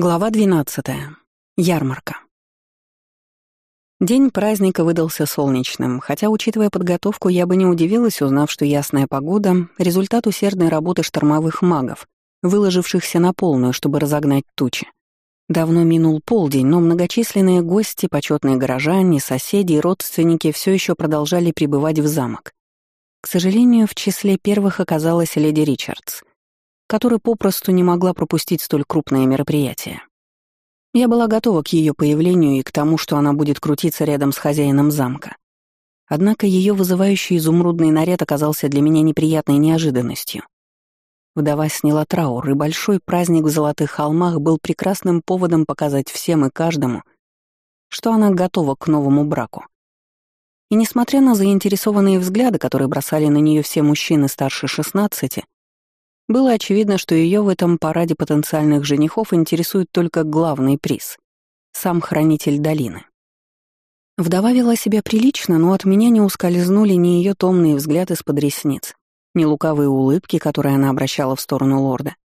Глава 12. Ярмарка. День праздника выдался солнечным, хотя, учитывая подготовку, я бы не удивилась, узнав, что ясная погода — результат усердной работы штормовых магов, выложившихся на полную, чтобы разогнать тучи. Давно минул полдень, но многочисленные гости, почетные горожане, соседи и родственники все еще продолжали пребывать в замок. К сожалению, в числе первых оказалась леди Ричардс которая попросту не могла пропустить столь крупное мероприятие. Я была готова к ее появлению и к тому, что она будет крутиться рядом с хозяином замка. Однако ее вызывающий изумрудный наряд оказался для меня неприятной неожиданностью. Вдова сняла траур, и большой праздник в Золотых холмах был прекрасным поводом показать всем и каждому, что она готова к новому браку. И несмотря на заинтересованные взгляды, которые бросали на нее все мужчины старше 16, было очевидно, что ее в этом параде потенциальных женихов интересует только главный приз — сам хранитель долины. Вдова вела себя прилично, но от меня не ускользнули ни ее томные взгляды из-под ресниц, ни лукавые улыбки, которые она обращала в сторону лорда,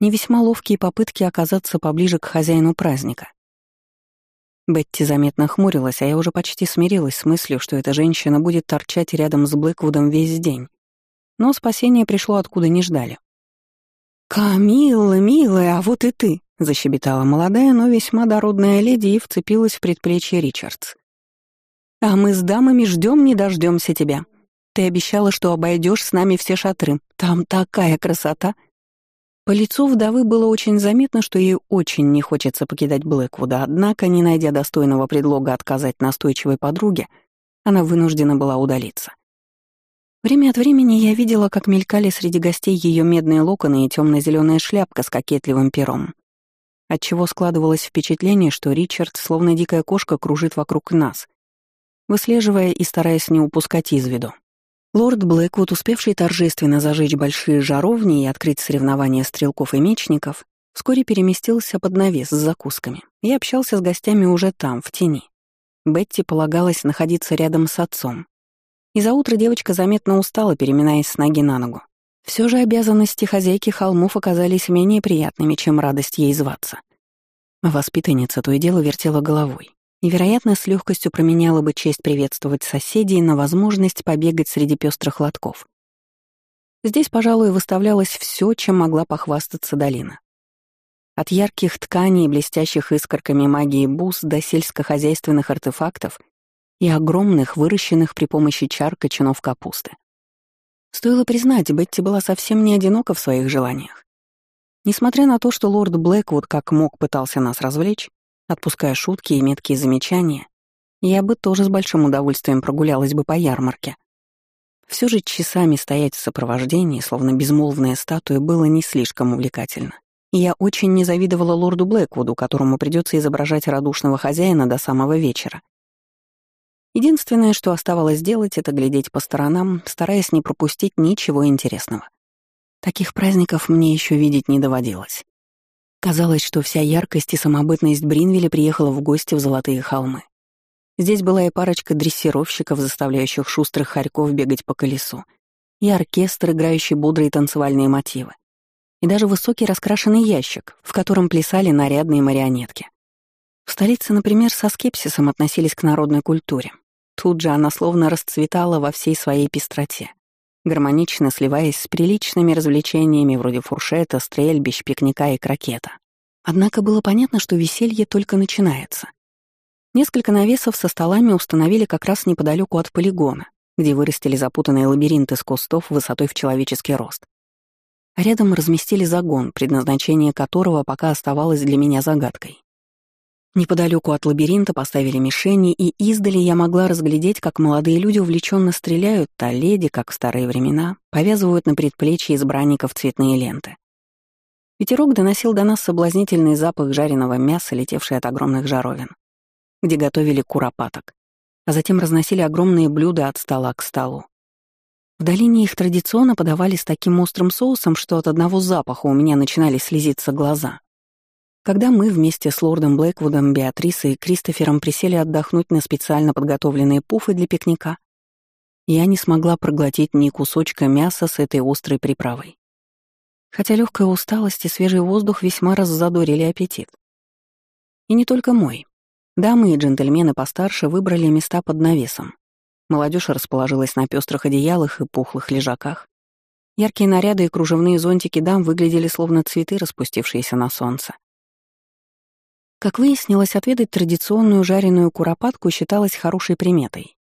ни весьма ловкие попытки оказаться поближе к хозяину праздника. Бетти заметно хмурилась, а я уже почти смирилась с мыслью, что эта женщина будет торчать рядом с Блэквудом весь день. Но спасение пришло откуда не ждали. «Камилла, милая, а вот и ты!» — защебетала молодая, но весьма дородная леди и вцепилась в предплечье Ричардс. «А мы с дамами ждем не дождемся тебя. Ты обещала, что обойдешь с нами все шатры. Там такая красота!» По лицу вдовы было очень заметно, что ей очень не хочется покидать Блэквуда, однако, не найдя достойного предлога отказать настойчивой подруге, она вынуждена была удалиться. Время от времени я видела, как мелькали среди гостей ее медные локоны и темно-зеленая шляпка с кокетливым пером. Отчего складывалось впечатление, что Ричард, словно дикая кошка, кружит вокруг нас, выслеживая и стараясь не упускать из виду. Лорд Блэквуд, успевший торжественно зажечь большие жаровни и открыть соревнования стрелков и мечников, вскоре переместился под навес с закусками и общался с гостями уже там, в тени. Бетти полагалось находиться рядом с отцом, и за утро девочка заметно устала, переминаясь с ноги на ногу. Все же обязанности хозяйки холмов оказались менее приятными, чем радость ей зваться. Воспитанница то и дело вертела головой и, вероятно, с легкостью променяла бы честь приветствовать соседей на возможность побегать среди пестрых лотков. Здесь, пожалуй, выставлялось все, чем могла похвастаться долина. От ярких тканей, блестящих искорками магии бус до сельскохозяйственных артефактов — и огромных, выращенных при помощи чар кочанов капусты. Стоило признать, Бетти была совсем не одинока в своих желаниях. Несмотря на то, что лорд Блэквуд как мог пытался нас развлечь, отпуская шутки и меткие замечания, я бы тоже с большим удовольствием прогулялась бы по ярмарке. Все же часами стоять в сопровождении, словно безмолвная статуя, было не слишком увлекательно. И я очень не завидовала лорду Блэквуду, которому придется изображать радушного хозяина до самого вечера. Единственное, что оставалось делать, это глядеть по сторонам, стараясь не пропустить ничего интересного. Таких праздников мне еще видеть не доводилось. Казалось, что вся яркость и самобытность Бринвилля приехала в гости в Золотые холмы. Здесь была и парочка дрессировщиков, заставляющих шустрых хорьков бегать по колесу, и оркестр, играющий бодрые танцевальные мотивы, и даже высокий раскрашенный ящик, в котором плясали нарядные марионетки. В столице, например, со скепсисом относились к народной культуре, Тут же она словно расцветала во всей своей пестроте, гармонично сливаясь с приличными развлечениями вроде фуршета, стрельбищ, пикника и крокета. Однако было понятно, что веселье только начинается. Несколько навесов со столами установили как раз неподалеку от полигона, где вырастили запутанные лабиринты из кустов высотой в человеческий рост. Рядом разместили загон, предназначение которого пока оставалось для меня загадкой. Неподалеку от лабиринта поставили мишени, и издали я могла разглядеть, как молодые люди увлеченно стреляют, а леди, как в старые времена, повязывают на предплечье избранников цветные ленты. Ветерок доносил до нас соблазнительный запах жареного мяса, летевший от огромных жаровин, где готовили куропаток, а затем разносили огромные блюда от стола к столу. В долине их традиционно подавали с таким острым соусом, что от одного запаха у меня начинали слезиться глаза. Когда мы вместе с лордом Блэквудом, Беатрисой и Кристофером присели отдохнуть на специально подготовленные пуфы для пикника, я не смогла проглотить ни кусочка мяса с этой острой приправой. хотя легкая усталость и свежий воздух весьма раззадорили аппетит. И не только мой. Дамы и джентльмены постарше выбрали места под навесом. Молодежь расположилась на пестрых одеялах и пухлых лежаках. Яркие наряды и кружевные зонтики дам выглядели словно цветы, распустившиеся на солнце. Как выяснилось, отведать традиционную жареную куропатку считалось хорошей приметой.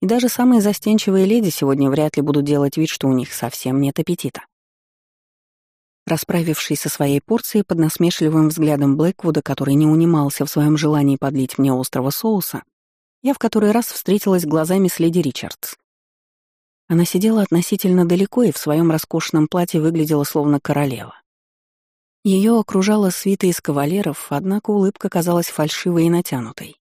И даже самые застенчивые леди сегодня вряд ли будут делать вид, что у них совсем нет аппетита. Расправившись со своей порцией под насмешливым взглядом Блэквуда, который не унимался в своем желании подлить мне острого соуса, я в который раз встретилась глазами с леди Ричардс. Она сидела относительно далеко и в своем роскошном платье выглядела словно королева. Ее окружала свита из кавалеров, однако улыбка казалась фальшивой и натянутой.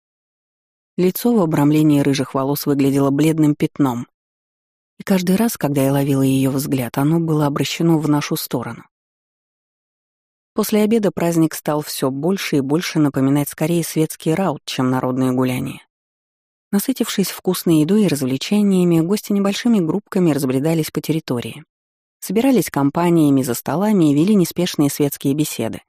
Лицо в обрамлении рыжих волос выглядело бледным пятном. И каждый раз, когда я ловила ее взгляд, оно было обращено в нашу сторону. После обеда праздник стал все больше и больше напоминать скорее светский раут, чем народное гуляние. Насытившись вкусной едой и развлечениями, гости небольшими группками разбредались по территории. Собирались компаниями за столами и вели неспешные светские беседы.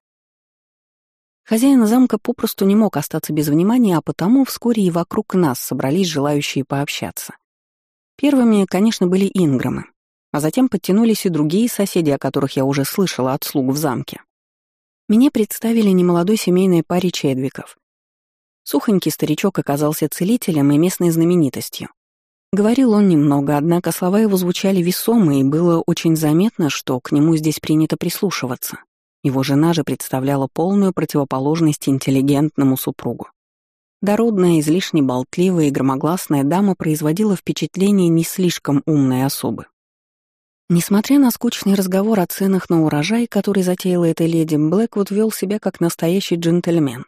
Хозяин замка попросту не мог остаться без внимания, а потому вскоре и вокруг нас собрались желающие пообщаться. Первыми, конечно, были Инграмы, а затем подтянулись и другие соседи, о которых я уже слышала от слуг в замке. Меня представили немолодой семейной паре Чедвиков. Сухонький старичок оказался целителем и местной знаменитостью. Говорил он немного, однако слова его звучали весомо, и было очень заметно, что к нему здесь принято прислушиваться. Его жена же представляла полную противоположность интеллигентному супругу. Дородная, излишне болтливая и громогласная дама производила впечатление не слишком умной особы. Несмотря на скучный разговор о ценах на урожай, который затеяла эта леди, Блэквуд вел себя как настоящий джентльмен.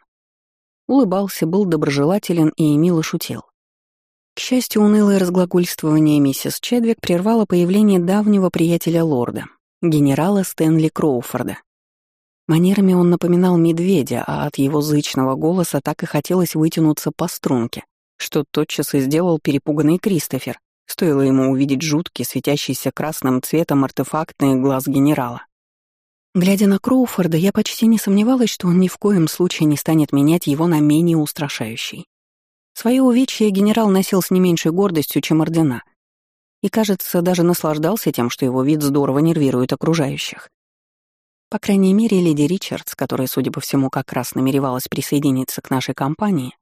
Улыбался, был доброжелателен и мило шутил. К счастью, унылое разглагольствование миссис Чедвик прервало появление давнего приятеля лорда, генерала Стэнли Кроуфорда. Манерами он напоминал медведя, а от его зычного голоса так и хотелось вытянуться по струнке, что тотчас и сделал перепуганный Кристофер, Стоило ему увидеть жуткий, светящийся красным цветом артефактный глаз генерала. Глядя на Кроуфорда, я почти не сомневалась, что он ни в коем случае не станет менять его на менее устрашающий. Своё увечье генерал носил с не меньшей гордостью, чем ордена. И, кажется, даже наслаждался тем, что его вид здорово нервирует окружающих. По крайней мере, леди Ричардс, которая, судя по всему, как раз намеревалась присоединиться к нашей компании,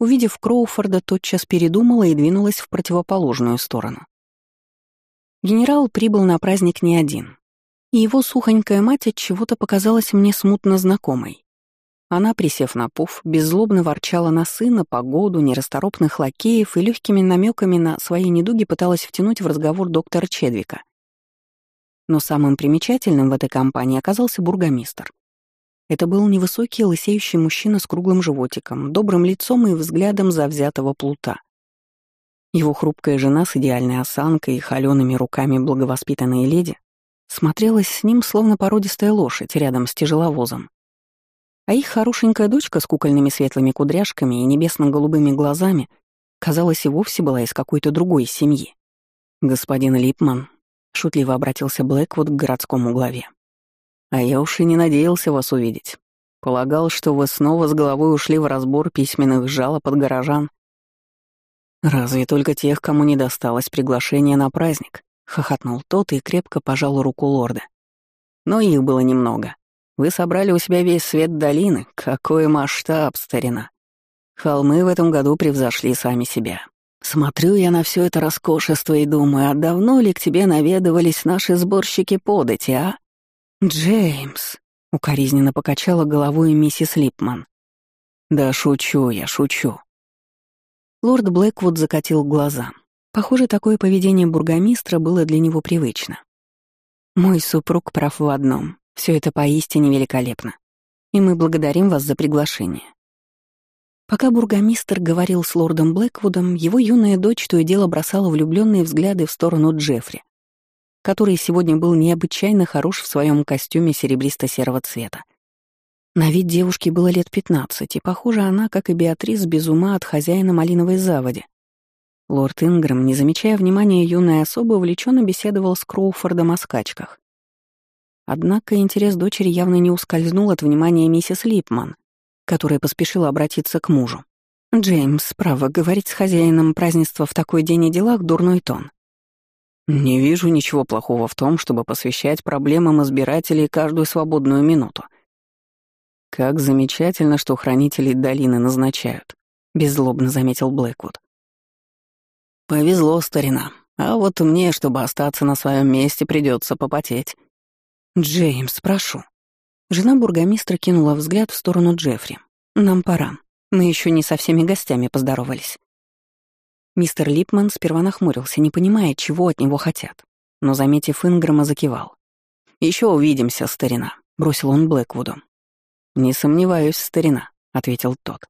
Увидев Кроуфорда, тотчас передумала и двинулась в противоположную сторону. Генерал прибыл на праздник не один, и его сухонькая мать от чего-то показалась мне смутно знакомой. Она, присев на пуф, беззлобно ворчала на сына, погоду, нерасторопных лакеев и легкими намеками на свои недуги пыталась втянуть в разговор доктора Чедвика. Но самым примечательным в этой компании оказался бургомистр. Это был невысокий лысеющий мужчина с круглым животиком, добрым лицом и взглядом завзятого плута. Его хрупкая жена с идеальной осанкой и холеными руками благовоспитанной леди смотрелась с ним словно породистая лошадь рядом с тяжеловозом. А их хорошенькая дочка с кукольными светлыми кудряшками и небесно-голубыми глазами, казалось, и вовсе была из какой-то другой семьи. «Господин Липман», — шутливо обратился Блэквуд к городскому главе. А я уж и не надеялся вас увидеть. Полагал, что вы снова с головой ушли в разбор письменных жалоб от горожан. Разве только тех, кому не досталось приглашение на праздник, хохотнул тот и крепко пожал руку лорда. Но их было немного. Вы собрали у себя весь свет долины. Какой масштаб, старина. Холмы в этом году превзошли сами себя. Смотрю я на все это роскошество и думаю, а давно ли к тебе наведывались наши сборщики подати, а? «Джеймс», — укоризненно покачала головой миссис Липман. «Да шучу я, шучу». Лорд Блэквуд закатил глаза. Похоже, такое поведение бургомистра было для него привычно. «Мой супруг прав в одном. Все это поистине великолепно. И мы благодарим вас за приглашение». Пока бургомистр говорил с лордом Блэквудом, его юная дочь то и дело бросала влюбленные взгляды в сторону Джеффри, который сегодня был необычайно хорош в своем костюме серебристо-серого цвета. На вид девушки было лет 15, и, похоже, она, как и Беатрис, без ума от хозяина малиновой заводи. Лорд Ингрэм, не замечая внимания юной особы, увлеченно беседовал с Кроуфордом о скачках. Однако интерес дочери явно не ускользнул от внимания миссис Липман, которая поспешила обратиться к мужу. «Джеймс, право, говорить с хозяином празднества в такой день и делах — дурной тон. Не вижу ничего плохого в том, чтобы посвящать проблемам избирателей каждую свободную минуту. Как замечательно, что хранителей долины назначают, беззлобно заметил Блэквуд. Повезло, старина. А вот мне, чтобы остаться на своем месте, придется попотеть. Джеймс, прошу. Жена бургомистра кинула взгляд в сторону Джеффри. Нам пора. Мы еще не со всеми гостями поздоровались. Мистер Липман сперва нахмурился, не понимая, чего от него хотят, но, заметив Инграма, закивал. Еще увидимся, старина», — бросил он Блэквуду. «Не сомневаюсь, старина», — ответил тот.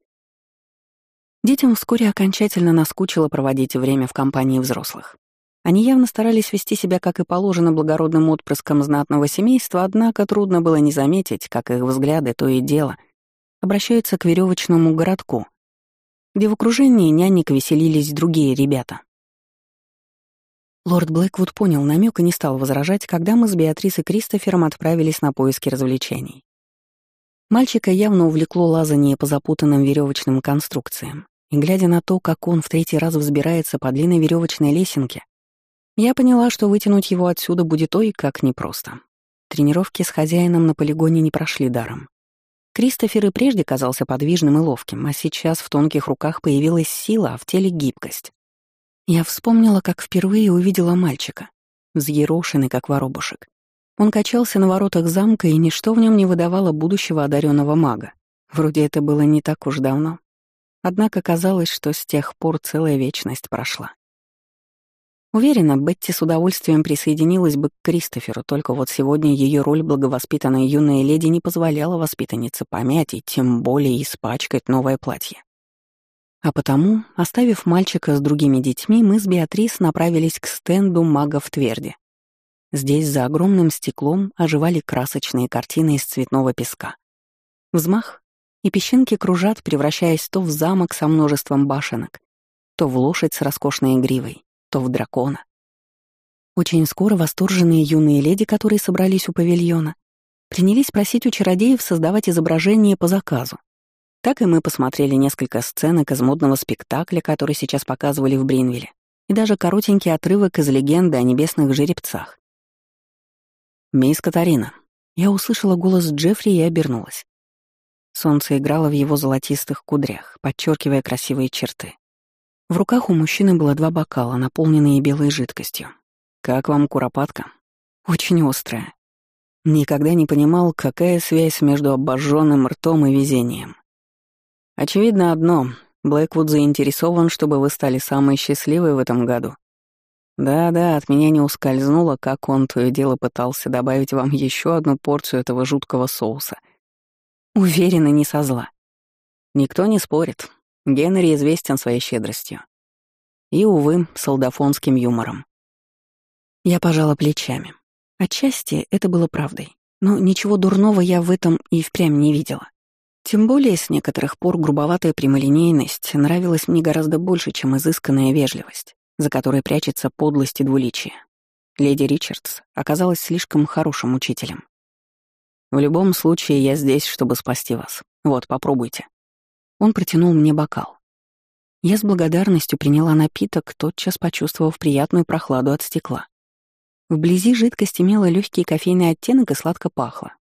Детям вскоре окончательно наскучило проводить время в компании взрослых. Они явно старались вести себя, как и положено, благородным отпрыском знатного семейства, однако трудно было не заметить, как их взгляды то и дело обращаются к веревочному городку, где в окружении нянек веселились другие ребята. Лорд Блэквуд понял намек и не стал возражать, когда мы с Беатрис и Кристофером отправились на поиски развлечений. Мальчика явно увлекло лазание по запутанным веревочным конструкциям, и глядя на то, как он в третий раз взбирается по длинной веревочной лесенке, я поняла, что вытянуть его отсюда будет ой как непросто. Тренировки с хозяином на полигоне не прошли даром. Кристофер и прежде казался подвижным и ловким, а сейчас в тонких руках появилась сила, а в теле гибкость. Я вспомнила, как впервые увидела мальчика, взъерошенный, как воробушек. Он качался на воротах замка, и ничто в нем не выдавало будущего одаренного мага. Вроде это было не так уж давно. Однако казалось, что с тех пор целая вечность прошла. Уверена, Бетти с удовольствием присоединилась бы к Кристоферу, только вот сегодня ее роль благовоспитанной юной леди не позволяла воспитаннице помять и тем более испачкать новое платье. А потому, оставив мальчика с другими детьми, мы с Беатрис направились к стенду мага в Тверде. Здесь за огромным стеклом оживали красочные картины из цветного песка. Взмах, и песчинки кружат, превращаясь то в замок со множеством башенок, то в лошадь с роскошной гривой, в дракона. Очень скоро восторженные юные леди, которые собрались у павильона, принялись просить у чародеев создавать изображения по заказу. Так и мы посмотрели несколько сценок из модного спектакля, который сейчас показывали в Бринвилле, и даже коротенький отрывок из легенды о небесных жеребцах. «Мисс Катарина». Я услышала голос Джеффри и обернулась. Солнце играло в его золотистых кудрях, подчеркивая красивые черты. В руках у мужчины было два бокала, наполненные белой жидкостью. «Как вам куропатка?» «Очень острая». Никогда не понимал, какая связь между обожженным ртом и везением. Очевидно одно — Блэквуд заинтересован, чтобы вы стали самой счастливой в этом году. Да-да, от меня не ускользнуло, как он то дело пытался добавить вам еще одну порцию этого жуткого соуса. Уверена, не со зла. Никто не спорит. Генри известен своей щедростью. И, увы, солдафонским юмором. Я пожала плечами. Отчасти это было правдой, но ничего дурного я в этом и впрямь не видела. Тем более с некоторых пор грубоватая прямолинейность нравилась мне гораздо больше, чем изысканная вежливость, за которой прячется подлость и двуличие. Леди Ричардс оказалась слишком хорошим учителем. В любом случае, я здесь, чтобы спасти вас. Вот, попробуйте. Он протянул мне бокал. Я с благодарностью приняла напиток, тотчас почувствовав приятную прохладу от стекла. Вблизи жидкость имела легкий кофейный оттенок и сладко пахло.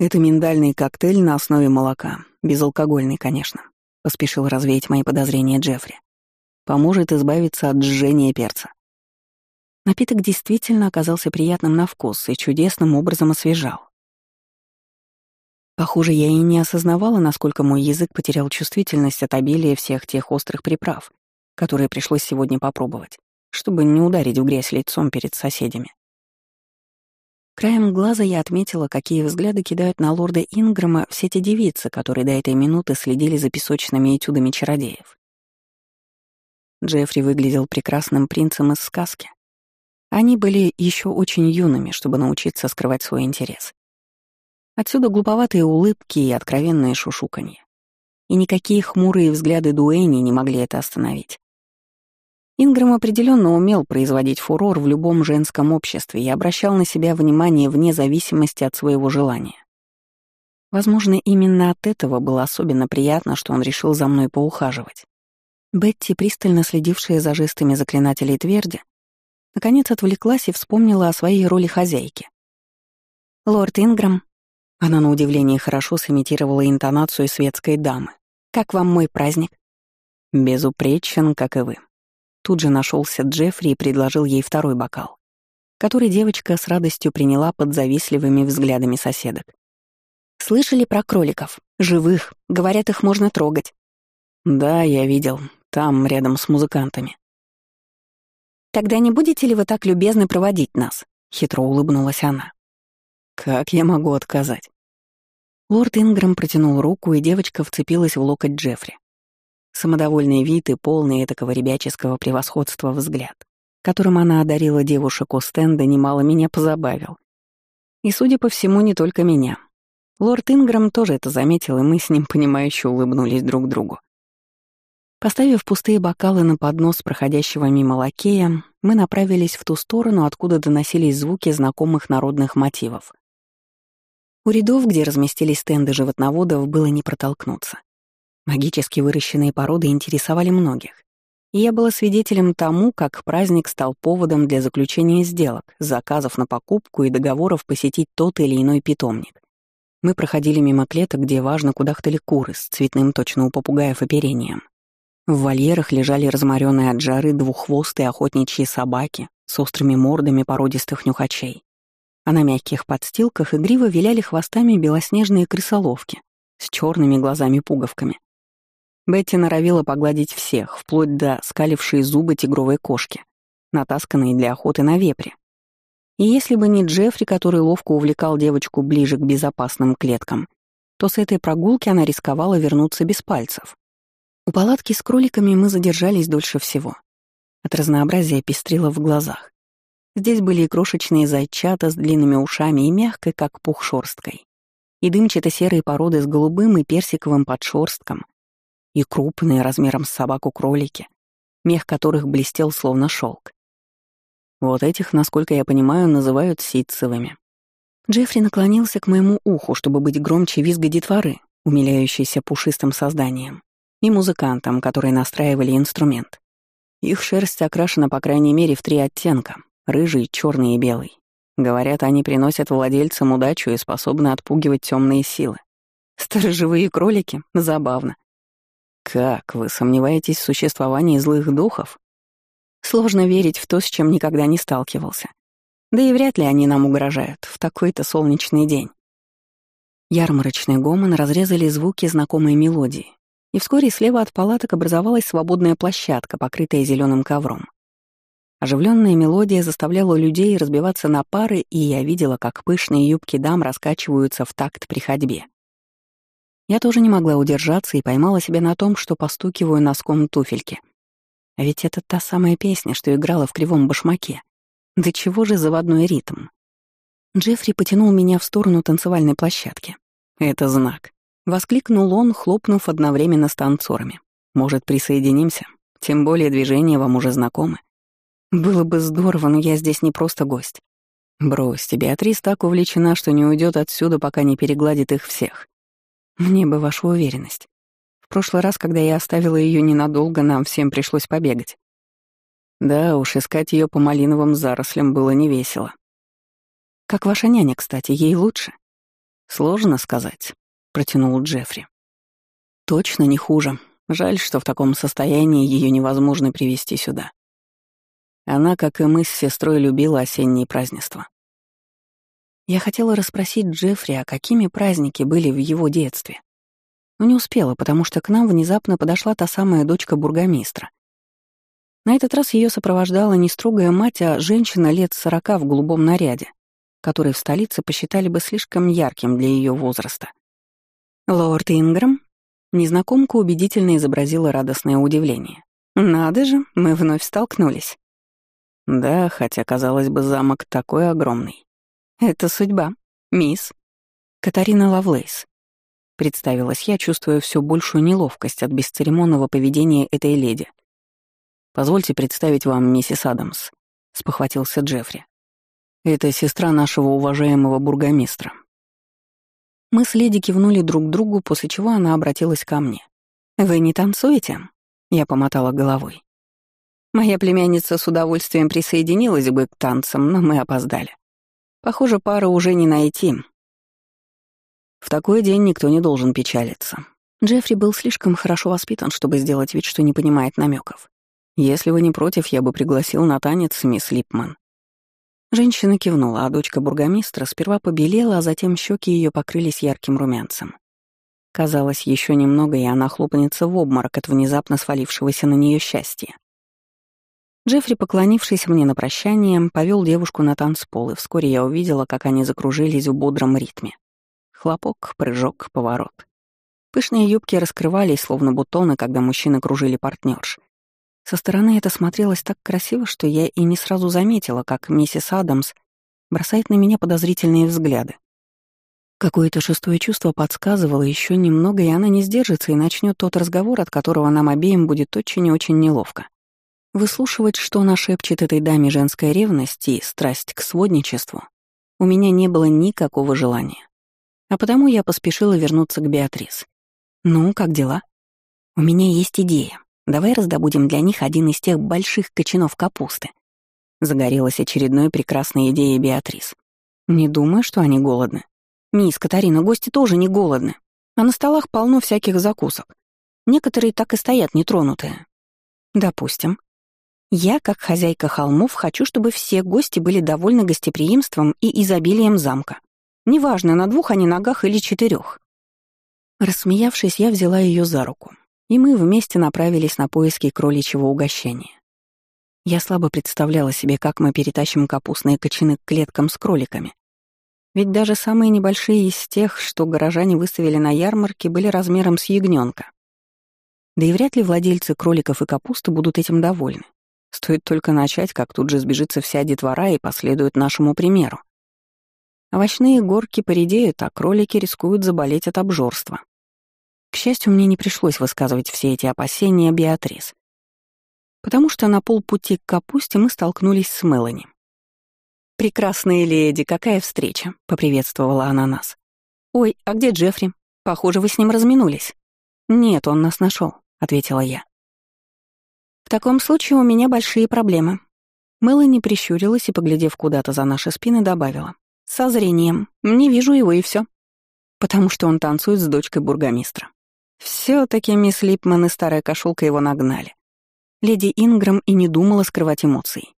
Это миндальный коктейль на основе молока, безалкогольный, конечно, поспешил развеять мои подозрения Джеффри. Поможет избавиться от жжения перца. Напиток действительно оказался приятным на вкус и чудесным образом освежал. Похоже, я и не осознавала, насколько мой язык потерял чувствительность от обилия всех тех острых приправ, которые пришлось сегодня попробовать, чтобы не ударить в грязь лицом перед соседями. Краем глаза я отметила, какие взгляды кидают на лорда Инграма все те девицы, которые до этой минуты следили за песочными этюдами чародеев. Джеффри выглядел прекрасным принцем из сказки. Они были еще очень юными, чтобы научиться скрывать свой интерес. Отсюда глуповатые улыбки и откровенное шушуканье. И никакие хмурые взгляды Дуэни не могли это остановить. Ингрэм определенно умел производить фурор в любом женском обществе и обращал на себя внимание вне зависимости от своего желания. Возможно, именно от этого было особенно приятно, что он решил за мной поухаживать. Бетти, пристально следившая за жестами заклинателей тверди, наконец отвлеклась и вспомнила о своей роли хозяйки. «Лорд Инграм», — она на удивление хорошо сымитировала интонацию светской дамы, «как вам мой праздник?» «Безупречен, как и вы». Тут же нашелся Джеффри и предложил ей второй бокал, который девочка с радостью приняла под завистливыми взглядами соседок. «Слышали про кроликов? Живых. Говорят, их можно трогать». «Да, я видел. Там, рядом с музыкантами». «Тогда не будете ли вы так любезны проводить нас?» — хитро улыбнулась она. «Как я могу отказать?» Лорд Ингрэм протянул руку, и девочка вцепилась в локоть Джеффри. Самодовольный вид и полный этакого ребяческого превосходства взгляд, которым она одарила девушек у стенда, немало меня позабавил. И, судя по всему, не только меня. Лорд Ингрэм тоже это заметил, и мы с ним, понимающе улыбнулись друг другу. Поставив пустые бокалы на поднос проходящего мимо лакея, мы направились в ту сторону, откуда доносились звуки знакомых народных мотивов. У рядов, где разместились стенды животноводов, было не протолкнуться. Магически выращенные породы интересовали многих. И я была свидетелем тому, как праздник стал поводом для заключения сделок, заказов на покупку и договоров посетить тот или иной питомник. Мы проходили мимо клеток, где важно кудахтали куры с цветным точно у попугаев оперением. В вольерах лежали разморенные от жары двуххвостые охотничьи собаки с острыми мордами породистых нюхачей. А на мягких подстилках игриво виляли хвостами белоснежные крысоловки с черными глазами-пуговками. Бетти норовила погладить всех, вплоть до скалившей зубы тигровой кошки, натасканной для охоты на вепре. И если бы не Джеффри, который ловко увлекал девочку ближе к безопасным клеткам, то с этой прогулки она рисковала вернуться без пальцев. У палатки с кроликами мы задержались дольше всего. От разнообразия пестрило в глазах. Здесь были и крошечные зайчата с длинными ушами и мягкой, как пух, шорсткой, и дымчато-серые породы с голубым и персиковым подшерстком, и крупные размером с собаку кролики, мех которых блестел словно шелк. Вот этих, насколько я понимаю, называют ситцевыми. Джеффри наклонился к моему уху, чтобы быть громче визга детворы, умиляющейся пушистым созданием, и музыкантам, которые настраивали инструмент. Их шерсть окрашена по крайней мере в три оттенка — рыжий, черный и белый. Говорят, они приносят владельцам удачу и способны отпугивать темные силы. Сторожевые кролики? Забавно. Как, вы сомневаетесь в существовании злых духов? Сложно верить в то, с чем никогда не сталкивался. Да и вряд ли они нам угрожают в такой-то солнечный день. Ярмарочный гомон разрезали звуки знакомой мелодии, и вскоре слева от палаток образовалась свободная площадка, покрытая зеленым ковром. Оживленная мелодия заставляла людей разбиваться на пары, и я видела, как пышные юбки дам раскачиваются в такт при ходьбе. Я тоже не могла удержаться и поймала себя на том, что постукиваю носком туфельки — а ведь это та самая песня, что играла в кривом башмаке. Да чего же заводной ритм? Джеффри потянул меня в сторону танцевальной площадки. «Это знак», — воскликнул он, хлопнув одновременно с танцорами. «Может, присоединимся? Тем более движения вам уже знакомы». «Было бы здорово, но я здесь не просто гость». «Брось, Беатрис так увлечена, что не уйдет отсюда, пока не перегладит их всех. Мне бы ваша уверенность прошлый раз, когда я оставила ее ненадолго, нам всем пришлось побегать. Да уж, искать ее по малиновым зарослям было невесело. Как ваша няня, кстати, ей лучше? Сложно сказать, протянул Джеффри. Точно не хуже. Жаль, что в таком состоянии ее невозможно привести сюда. Она, как и мы с сестрой, любила осенние празднества. Я хотела расспросить Джеффри, а какими праздники были в его детстве но не успела, потому что к нам внезапно подошла та самая дочка бургомистра. На этот раз ее сопровождала не строгая мать, а женщина лет сорока в голубом наряде, который в столице посчитали бы слишком ярким для ее возраста. «Лорд Инграм?» Незнакомка убедительно изобразила радостное удивление. «Надо же, мы вновь столкнулись». «Да, хотя, казалось бы, замок такой огромный». «Это судьба, мисс». Катарина Лавлейс, Представилась я, чувствуя все большую неловкость от бесцеремонного поведения этой леди. Позвольте представить вам миссис Адамс», — спохватился Джеффри. «Это сестра нашего уважаемого бургомистра». Мы с леди кивнули друг другу, после чего она обратилась ко мне. «Вы не танцуете?» Я помотала головой. Моя племянница с удовольствием присоединилась бы к танцам, но мы опоздали. Похоже, пары уже не найти. В такой день никто не должен печалиться. Джеффри был слишком хорошо воспитан, чтобы сделать вид, что не понимает намеков. Если вы не против, я бы пригласил на танец мисс Липман. Женщина кивнула, а дочка бургомистра сперва побелела, а затем щеки ее покрылись ярким румянцем. Казалось, еще немного, и она хлопнется в обморок от внезапно свалившегося на нее счастья. Джеффри, поклонившись мне на прощание, повел девушку на танцпол, и вскоре я увидела, как они закружились в бодром ритме. Хлопок, прыжок, поворот. Пышные юбки раскрывались, словно бутоны, когда мужчины кружили партнерш. Со стороны это смотрелось так красиво, что я и не сразу заметила, как миссис Адамс бросает на меня подозрительные взгляды. Какое-то шестое чувство подсказывало еще немного, и она не сдержится и начнет тот разговор, от которого нам обеим будет очень и очень неловко. Выслушивать, что она шепчет этой даме женская ревность и страсть к сводничеству, у меня не было никакого желания. А потому я поспешила вернуться к Беатрис. «Ну, как дела?» «У меня есть идея. Давай раздобудем для них один из тех больших кочанов капусты». Загорелась очередной прекрасной идеей Беатрис. «Не думаю, что они голодны. «Мисс Катарина, гости тоже не голодны, а на столах полно всяких закусок. Некоторые так и стоят нетронутые». «Допустим. Я, как хозяйка холмов, хочу, чтобы все гости были довольны гостеприимством и изобилием замка. Неважно, на двух они ногах или четырех. Рассмеявшись, я взяла ее за руку, и мы вместе направились на поиски кроличьего угощения. Я слабо представляла себе, как мы перетащим капустные кочаны к клеткам с кроликами, ведь даже самые небольшие из тех, что горожане выставили на ярмарке, были размером с ягненка. Да и вряд ли владельцы кроликов и капусты будут этим довольны. Стоит только начать, как тут же сбежится вся детвора и последует нашему примеру. Овощные горки поредеют, а кролики рискуют заболеть от обжорства. К счастью, мне не пришлось высказывать все эти опасения Беатрис. Потому что на полпути к капусте мы столкнулись с Мелани. «Прекрасные леди, какая встреча!» — поприветствовала она нас. «Ой, а где Джеффри? Похоже, вы с ним разминулись». «Нет, он нас нашел, ответила я. «В таком случае у меня большие проблемы». Мелани прищурилась и, поглядев куда-то за наши спины, добавила. «Со зрением. Не вижу его, и все. Потому что он танцует с дочкой бургомистра. все таки мисс Липман и старая кошелка его нагнали. Леди Инграм и не думала скрывать эмоций.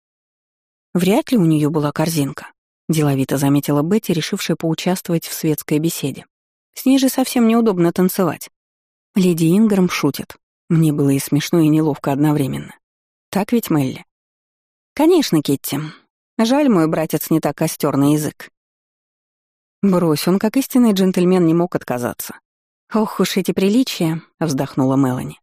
Вряд ли у нее была корзинка. Деловито заметила Бетти, решившая поучаствовать в светской беседе. С ней же совсем неудобно танцевать. Леди Инграм шутит. Мне было и смешно, и неловко одновременно. Так ведь, Мелли? Конечно, Китти. Жаль, мой братец не так остер на язык. Брось, он как истинный джентльмен не мог отказаться. Ох уж эти приличия, вздохнула Мелани.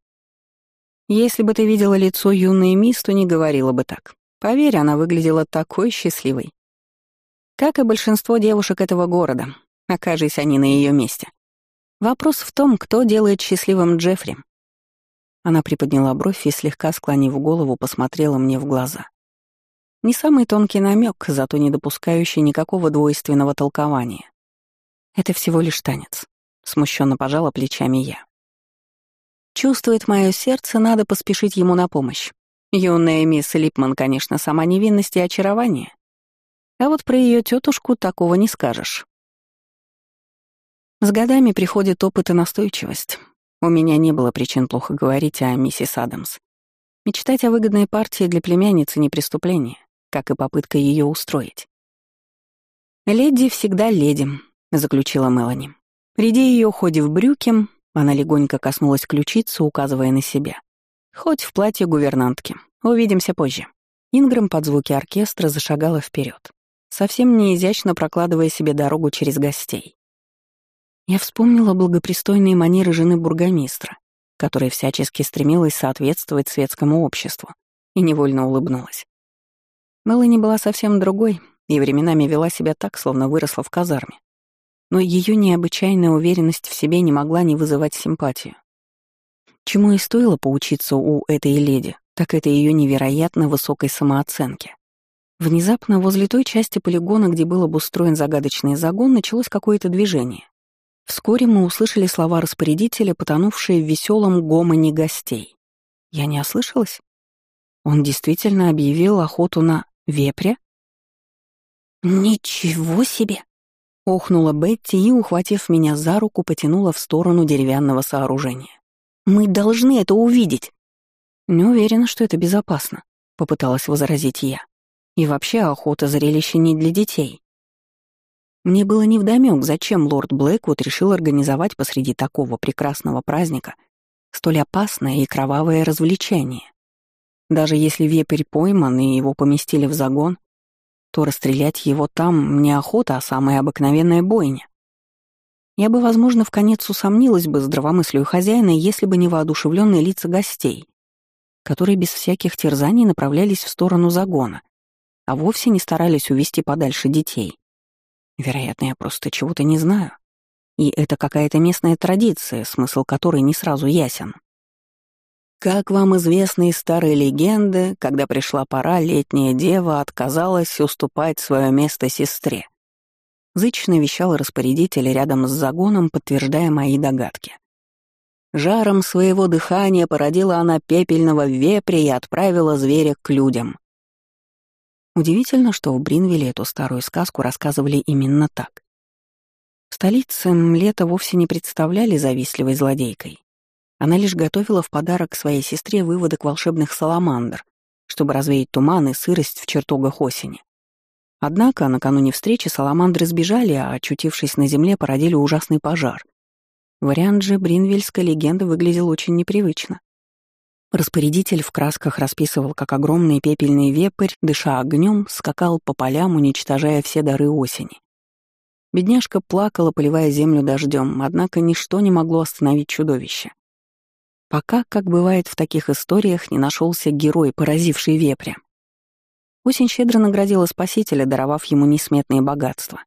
Если бы ты видела лицо юной мисс, то не говорила бы так. Поверь, она выглядела такой счастливой. Как и большинство девушек этого города, окажись они на ее месте. Вопрос в том, кто делает счастливым Джеффри. Она приподняла бровь и, слегка склонив голову, посмотрела мне в глаза. Не самый тонкий намек, зато не допускающий никакого двойственного толкования. Это всего лишь танец. Смущенно пожала плечами я. Чувствует мое сердце, надо поспешить ему на помощь. Юная мисс Липман, конечно, сама невинность и очарование. А вот про ее тетушку такого не скажешь. С годами приходит опыт и настойчивость. У меня не было причин плохо говорить о миссис Адамс. Мечтать о выгодной партии для племянницы не преступление, как и попытка ее устроить. «Леди всегда леди», — заключила Мелани. Приди ее ходе в брюки, она легонько коснулась ключицы, указывая на себя. Хоть в платье гувернантки. Увидимся позже. Ингрэм под звуки оркестра зашагала вперед, совсем неизящно прокладывая себе дорогу через гостей. Я вспомнила благопристойные манеры жены бургомистра, которая всячески стремилась соответствовать светскому обществу, и невольно улыбнулась. Мелани была совсем другой и временами вела себя так, словно выросла в казарме. Но ее необычайная уверенность в себе не могла не вызывать симпатию. Чему и стоило поучиться у этой леди, так это ее невероятно высокой самооценки. Внезапно возле той части полигона, где был обустроен загадочный загон, началось какое-то движение. Вскоре мы услышали слова распорядителя, потонувшие в веселом гомоне гостей. Я не ослышалась? Он действительно объявил охоту на вепря? «Ничего себе!» — охнула Бетти и, ухватив меня за руку, потянула в сторону деревянного сооружения. «Мы должны это увидеть!» «Не уверена, что это безопасно», — попыталась возразить я. «И вообще охота — зрелище не для детей». Мне было невдомёк, зачем лорд Блэквуд решил организовать посреди такого прекрасного праздника столь опасное и кровавое развлечение. Даже если вепрь пойман и его поместили в загон, то расстрелять его там не охота, а самая обыкновенная бойня. Я бы, возможно, в конец усомнилась бы здравомыслию хозяина, если бы не воодушевленные лица гостей, которые без всяких терзаний направлялись в сторону загона, а вовсе не старались увести подальше детей. Вероятно, я просто чего-то не знаю. И это какая-то местная традиция, смысл которой не сразу ясен. Как вам известны из старой легенды, когда пришла пора, летняя дева отказалась уступать свое место сестре. Зычно вещал распорядитель рядом с загоном, подтверждая мои догадки. Жаром своего дыхания породила она пепельного вепря и отправила зверя к людям. Удивительно, что в Бринвилле эту старую сказку рассказывали именно так. В столице лето вовсе не представляли завистливой злодейкой. Она лишь готовила в подарок своей сестре выводок волшебных саламандр, чтобы развеять туман и сырость в чертогах осени. Однако накануне встречи саламандры сбежали, а, очутившись на земле, породили ужасный пожар. Вариант же бринвельской легенды выглядел очень непривычно. Распорядитель в красках расписывал, как огромный пепельный вепрь, дыша огнем, скакал по полям, уничтожая все дары осени. Бедняжка плакала, поливая землю дождем, однако ничто не могло остановить чудовище. Пока, как бывает в таких историях, не нашелся герой, поразивший вепря. Осень щедро наградила спасителя, даровав ему несметные богатства.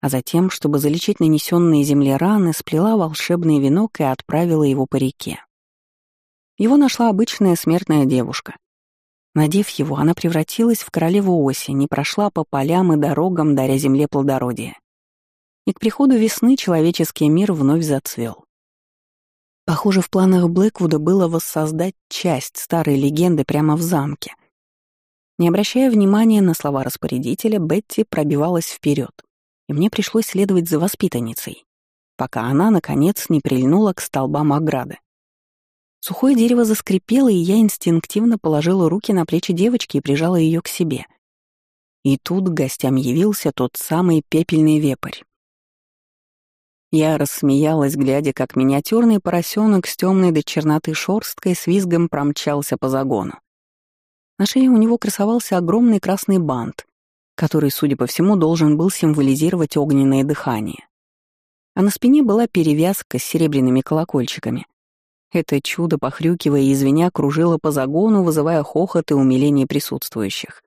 А затем, чтобы залечить нанесенные земле раны, сплела волшебный венок и отправила его по реке. Его нашла обычная смертная девушка. Надев его, она превратилась в королеву осень и прошла по полям и дорогам, даря земле плодородие. И к приходу весны человеческий мир вновь зацвел. Похоже, в планах Блэквуда было воссоздать часть старой легенды прямо в замке. Не обращая внимания на слова распорядителя, Бетти пробивалась вперед, и мне пришлось следовать за воспитанницей, пока она, наконец, не прильнула к столбам ограды. Сухое дерево заскрипело, и я инстинктивно положила руки на плечи девочки и прижала ее к себе. И тут гостям явился тот самый пепельный вепрь. Я рассмеялась, глядя, как миниатюрный поросенок с темной до черноты шорсткой с визгом промчался по загону. На шее у него красовался огромный красный бант, который, судя по всему, должен был символизировать огненное дыхание. А на спине была перевязка с серебряными колокольчиками. Это чудо, похрюкивая и звеня, кружило по загону, вызывая хохот и умиление присутствующих.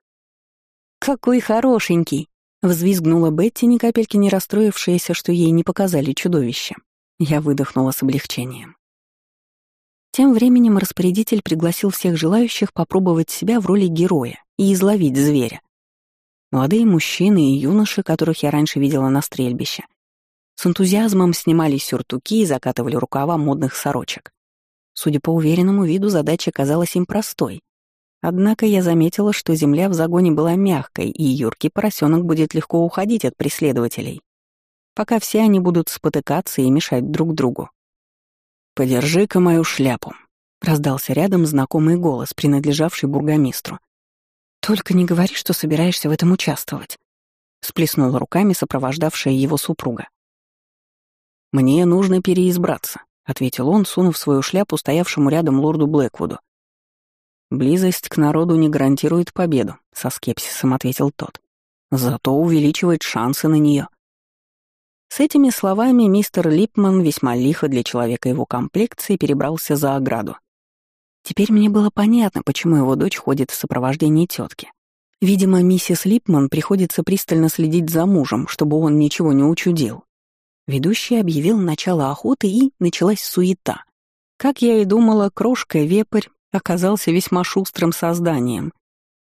«Какой хорошенький!» Взвизгнула Бетти, ни капельки не расстроившаяся, что ей не показали чудовище. Я выдохнула с облегчением. Тем временем распорядитель пригласил всех желающих попробовать себя в роли героя и изловить зверя. Молодые мужчины и юноши, которых я раньше видела на стрельбище, с энтузиазмом снимали сюртуки и закатывали рукава модных сорочек. Судя по уверенному виду, задача казалась им простой Однако я заметила, что земля в загоне была мягкой, и юркий поросенок будет легко уходить от преследователей, пока все они будут спотыкаться и мешать друг другу. «Подержи-ка мою шляпу», — раздался рядом знакомый голос, принадлежавший бургомистру. «Только не говори, что собираешься в этом участвовать», — сплеснула руками сопровождавшая его супруга. «Мне нужно переизбраться», — ответил он, сунув свою шляпу стоявшему рядом лорду Блэквуду. «Близость к народу не гарантирует победу», — со скепсисом ответил тот. «Зато увеличивает шансы на нее. С этими словами мистер Липман весьма лихо для человека его комплекции перебрался за ограду. Теперь мне было понятно, почему его дочь ходит в сопровождении тетки. Видимо, миссис Липман приходится пристально следить за мужем, чтобы он ничего не учудил. Ведущий объявил начало охоты, и началась суета. Как я и думала, крошка-вепрь оказался весьма шустрым созданием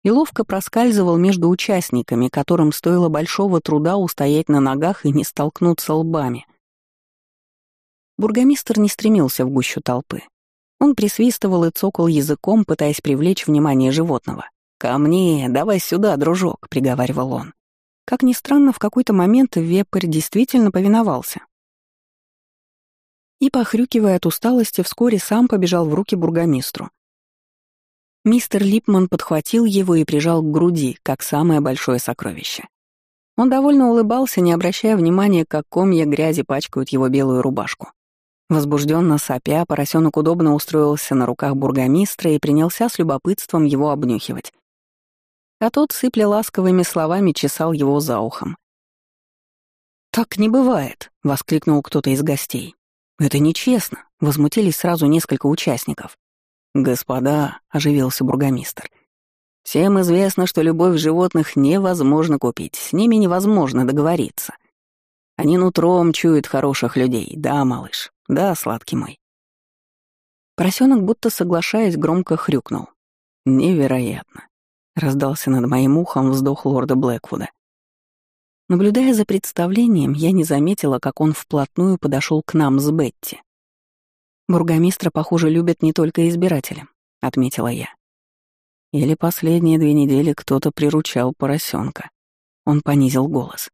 и ловко проскальзывал между участниками, которым стоило большого труда устоять на ногах и не столкнуться лбами. Бургомистр не стремился в гущу толпы. Он присвистывал и цокал языком, пытаясь привлечь внимание животного. «Ко мне, давай сюда, дружок», — приговаривал он. Как ни странно, в какой-то момент вепрь действительно повиновался. И, похрюкивая от усталости, вскоре сам побежал в руки бургомистру. Мистер Липман подхватил его и прижал к груди, как самое большое сокровище. Он довольно улыбался, не обращая внимания, как комья грязи пачкают его белую рубашку. Возбужденно сопя, поросенок удобно устроился на руках бургомистра и принялся с любопытством его обнюхивать. А тот, сыпля ласковыми словами, чесал его за ухом. «Так не бывает!» — воскликнул кто-то из гостей. «Это нечестно!» — возмутились сразу несколько участников. «Господа», — оживился бургомистр, — «всем известно, что любовь животных невозможно купить, с ними невозможно договориться. Они нутром чуют хороших людей, да, малыш, да, сладкий мой». Поросенок, будто соглашаясь, громко хрюкнул. «Невероятно», — раздался над моим ухом вздох лорда Блэквуда. Наблюдая за представлением, я не заметила, как он вплотную подошел к нам с Бетти. «Бургомистра, похоже, любят не только избиратели», — отметила я. Или последние две недели кто-то приручал поросенка. Он понизил голос.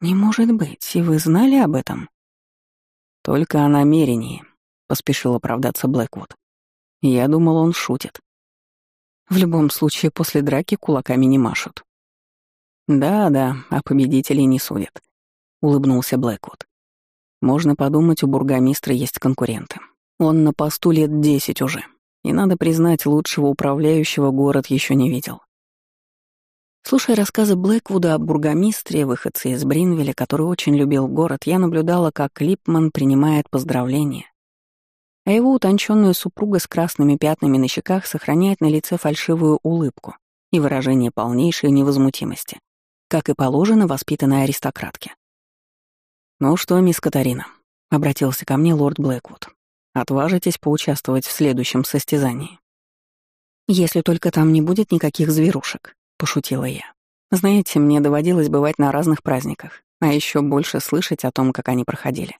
«Не может быть, и вы знали об этом?» «Только о намерении», — поспешил оправдаться Блэквуд. «Я думал, он шутит». «В любом случае, после драки кулаками не машут». «Да-да, а победителей не судят», — улыбнулся Блэквуд. «Можно подумать, у бургомистра есть конкуренты. Он на посту лет десять уже, и, надо признать, лучшего управляющего город еще не видел. Слушая рассказы Блэквуда о бургомистре, выходце из Бринвеля, который очень любил город, я наблюдала, как Липман принимает поздравления, а его утонченная супруга с красными пятнами на щеках сохраняет на лице фальшивую улыбку и выражение полнейшей невозмутимости, как и положено воспитанной аристократке. «Ну что, мисс Катарина?» — обратился ко мне лорд Блэквуд. Отважитесь поучаствовать в следующем состязании. Если только там не будет никаких зверушек, пошутила я. Знаете, мне доводилось бывать на разных праздниках, а еще больше слышать о том, как они проходили.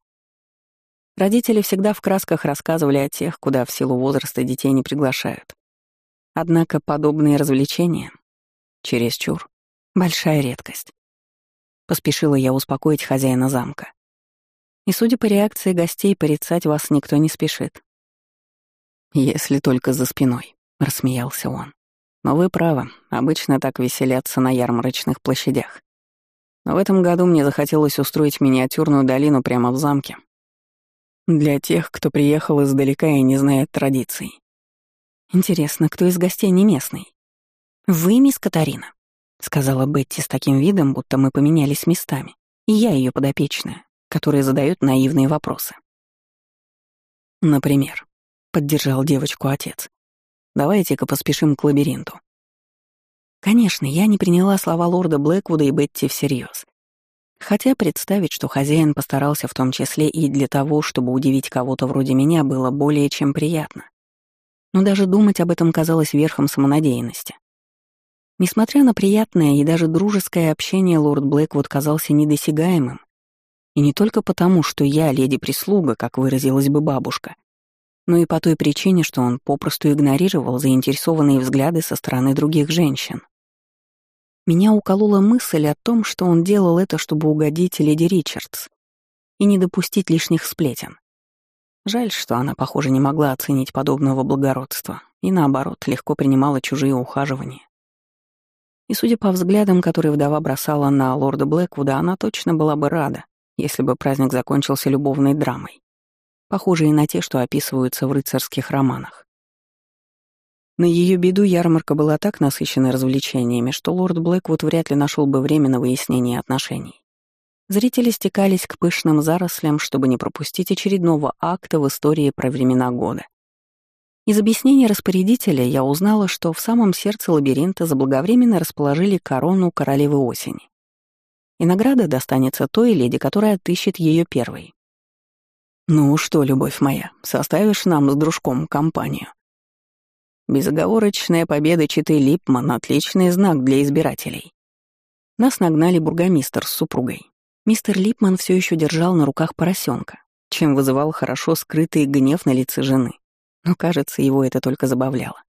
Родители всегда в красках рассказывали о тех, куда в силу возраста детей не приглашают. Однако подобные развлечения — чересчур. Большая редкость. Поспешила я успокоить хозяина замка. И, судя по реакции гостей, порицать вас никто не спешит. «Если только за спиной», — рассмеялся он. «Но вы правы, обычно так веселятся на ярмарочных площадях. Но в этом году мне захотелось устроить миниатюрную долину прямо в замке. Для тех, кто приехал издалека и не знает традиций. Интересно, кто из гостей не местный? «Вы, мисс Катарина», — сказала Бетти с таким видом, будто мы поменялись местами, и я ее подопечная которые задают наивные вопросы. Например, поддержал девочку отец. Давайте-ка поспешим к лабиринту. Конечно, я не приняла слова лорда Блэквуда и Бетти всерьез. Хотя представить, что хозяин постарался в том числе и для того, чтобы удивить кого-то вроде меня, было более чем приятно. Но даже думать об этом казалось верхом самонадеянности. Несмотря на приятное и даже дружеское общение, лорд Блэквуд казался недосягаемым и не только потому, что я леди-прислуга, как выразилась бы бабушка, но и по той причине, что он попросту игнорировал заинтересованные взгляды со стороны других женщин. Меня уколола мысль о том, что он делал это, чтобы угодить леди Ричардс и не допустить лишних сплетен. Жаль, что она, похоже, не могла оценить подобного благородства и, наоборот, легко принимала чужие ухаживания. И, судя по взглядам, которые вдова бросала на лорда Блэквуда, она точно была бы рада, если бы праздник закончился любовной драмой, похожей на те, что описываются в рыцарских романах. На ее беду ярмарка была так насыщена развлечениями, что лорд Блэквуд вряд ли нашел бы время на выяснение отношений. Зрители стекались к пышным зарослям, чтобы не пропустить очередного акта в истории про времена года. Из объяснения распорядителя я узнала, что в самом сердце лабиринта заблаговременно расположили корону королевы осени и награда достанется той леди, которая отыщет ее первой. «Ну что, любовь моя, составишь нам с дружком компанию?» Безоговорочная победа Читы Липман — отличный знак для избирателей. Нас нагнали бургомистр с супругой. Мистер Липман все еще держал на руках поросенка, чем вызывал хорошо скрытый гнев на лице жены. Но, кажется, его это только забавляло.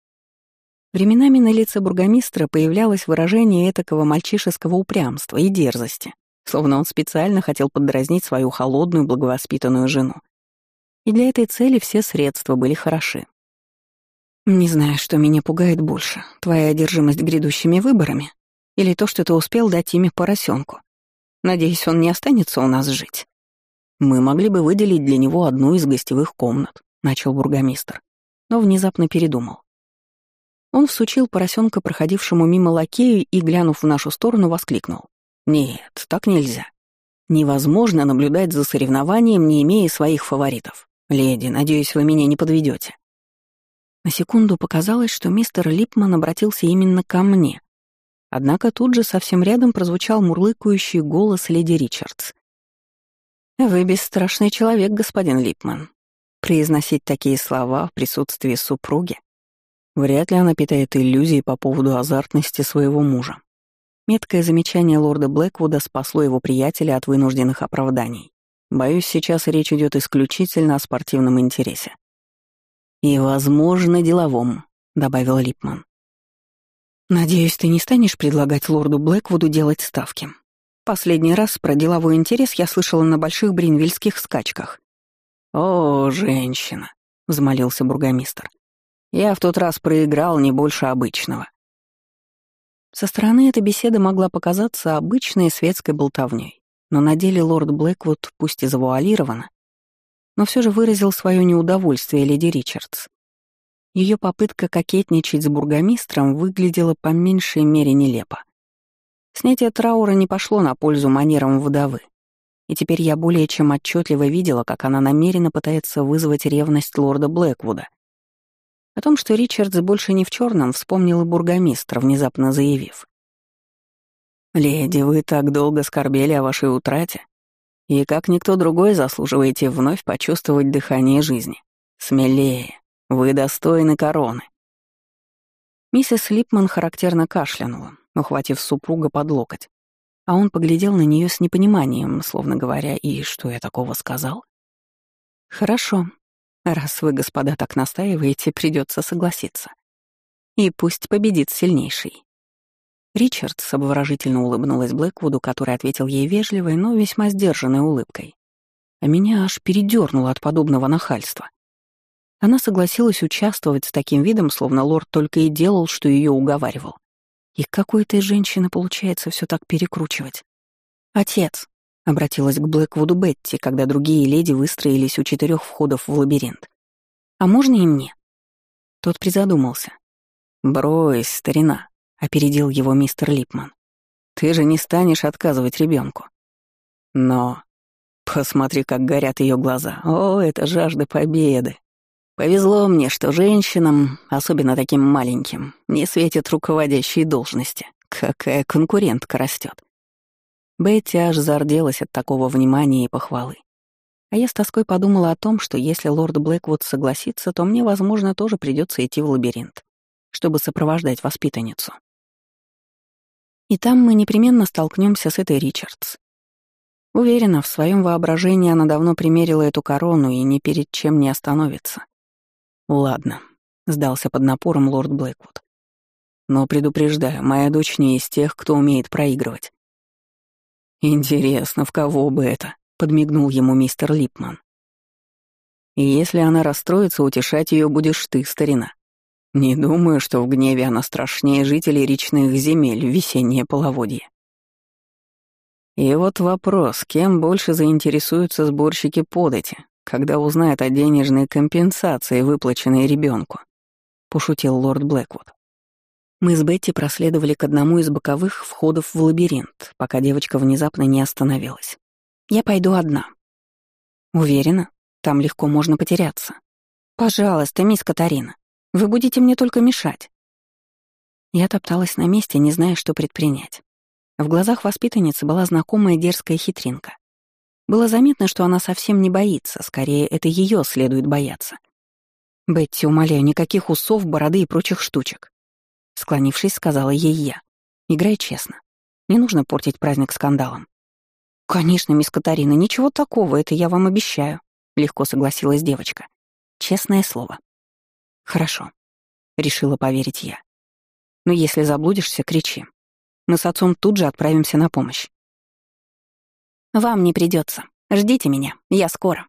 Временами на лице бургомистра появлялось выражение этакого мальчишеского упрямства и дерзости, словно он специально хотел поддразнить свою холодную, благовоспитанную жену. И для этой цели все средства были хороши. «Не знаю, что меня пугает больше, твоя одержимость грядущими выборами или то, что ты успел дать имя поросенку. Надеюсь, он не останется у нас жить. Мы могли бы выделить для него одну из гостевых комнат, начал бургомистр, но внезапно передумал. Он всучил поросенка проходившему мимо лакею и, глянув в нашу сторону, воскликнул. «Нет, так нельзя. Невозможно наблюдать за соревнованием, не имея своих фаворитов. Леди, надеюсь, вы меня не подведете. На секунду показалось, что мистер Липман обратился именно ко мне. Однако тут же совсем рядом прозвучал мурлыкающий голос леди Ричардс. «Вы бесстрашный человек, господин Липман. Произносить такие слова в присутствии супруги Вряд ли она питает иллюзии по поводу азартности своего мужа. Меткое замечание лорда Блэквуда спасло его приятеля от вынужденных оправданий. Боюсь, сейчас речь идет исключительно о спортивном интересе. «И, возможно, деловом», — добавил Липман. «Надеюсь, ты не станешь предлагать лорду Блэквуду делать ставки. Последний раз про деловой интерес я слышала на больших бринвильских скачках». «О, женщина», — взмолился бургомистр. Я в тот раз проиграл не больше обычного. Со стороны эта беседа могла показаться обычной светской болтовней, но на деле лорд Блэквуд, пусть и завуалированно, но все же выразил свое неудовольствие леди Ричардс. Ее попытка кокетничать с бургомистром выглядела по меньшей мере нелепо. Снятие траура не пошло на пользу манерам вдовы, и теперь я более чем отчетливо видела, как она намеренно пытается вызвать ревность лорда Блэквуда, о том, что Ричардс больше не в черном, вспомнил и бургомистр, внезапно заявив. «Леди, вы так долго скорбели о вашей утрате, и как никто другой заслуживаете вновь почувствовать дыхание жизни. Смелее, вы достойны короны». Миссис Липман характерно кашлянула, ухватив супруга под локоть, а он поглядел на нее с непониманием, словно говоря, «И что я такого сказал?» «Хорошо», Раз вы, господа, так настаиваете, придется согласиться. И пусть победит сильнейший. Ричардс обворожительно улыбнулась Блэквуду, который ответил ей вежливой, но весьма сдержанной улыбкой. А меня аж передернуло от подобного нахальства. Она согласилась участвовать с таким видом, словно лорд только и делал, что ее уговаривал. И какой этой женщины получается все так перекручивать? «Отец», — обратилась к Блэквуду Бетти, когда другие леди выстроились у четырех входов в лабиринт. «А можно и мне?» Тот призадумался. «Брось, старина», — опередил его мистер Липман. «Ты же не станешь отказывать ребенку. Но посмотри, как горят ее глаза. О, это жажда победы. Повезло мне, что женщинам, особенно таким маленьким, не светят руководящие должности. Какая конкурентка растет. Бетти аж зарделась от такого внимания и похвалы. А я с тоской подумала о том, что если лорд Блэквуд согласится, то мне, возможно, тоже придется идти в лабиринт, чтобы сопровождать воспитанницу. И там мы непременно столкнемся с этой Ричардс. Уверена, в своем воображении она давно примерила эту корону и ни перед чем не остановится. «Ладно», — сдался под напором лорд Блэквуд. «Но предупреждаю, моя дочь не из тех, кто умеет проигрывать. «Интересно, в кого бы это?» — подмигнул ему мистер Липман. «И если она расстроится, утешать ее будешь ты, старина. Не думаю, что в гневе она страшнее жителей речных земель в весеннее половодье». И вот вопрос, кем больше заинтересуются сборщики подати, когда узнают о денежной компенсации, выплаченной ребенку, пошутил лорд Блэквуд. Мы с Бетти проследовали к одному из боковых входов в лабиринт, пока девочка внезапно не остановилась. «Я пойду одна». «Уверена, там легко можно потеряться». «Пожалуйста, мисс Катарина, вы будете мне только мешать». Я топталась на месте, не зная, что предпринять. В глазах воспитанницы была знакомая дерзкая хитринка. Было заметно, что она совсем не боится, скорее, это ее следует бояться. Бетти, умоляю, никаких усов, бороды и прочих штучек. Склонившись, сказала ей я. Играй честно. Не нужно портить праздник скандалом. «Конечно, мисс Катарина, ничего такого, это я вам обещаю», — легко согласилась девочка. «Честное слово». «Хорошо», — решила поверить я. «Но если заблудишься, кричи. Мы с отцом тут же отправимся на помощь». «Вам не придется. Ждите меня, я скоро».